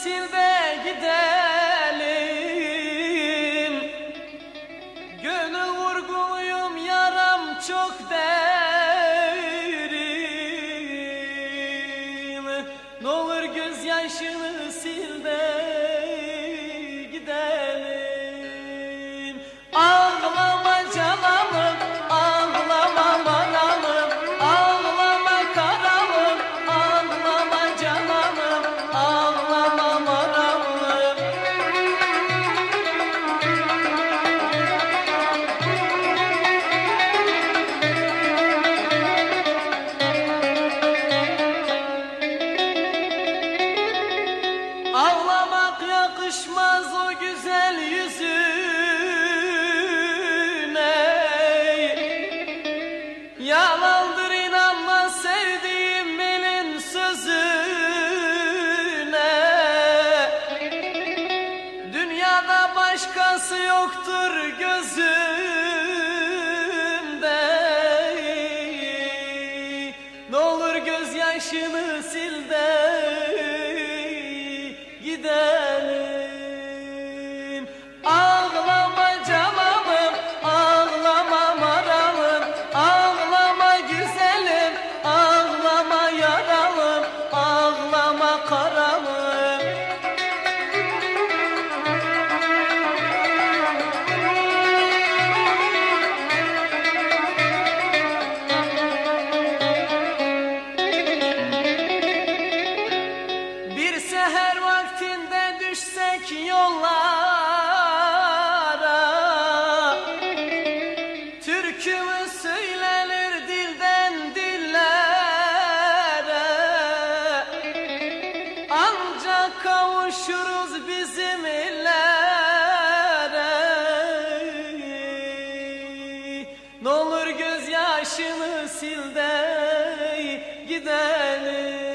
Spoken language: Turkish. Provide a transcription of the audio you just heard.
sil de gidelim. Gönül vurguluyum yaram çok derin. Ne olur gözyaşını sil de Yakışmaz o güzel yüzüne. Yalandır inanma sevdiğim elin sözüne. Dünyada başkası yoktur gözümde. Ne olur gözyaşını sil de gidelim düşsek yollara. Türkümüz söylenir dilden dillere? Ancak kavuşuruz bizim illere. Ne olur gözyaşını sil de gidelim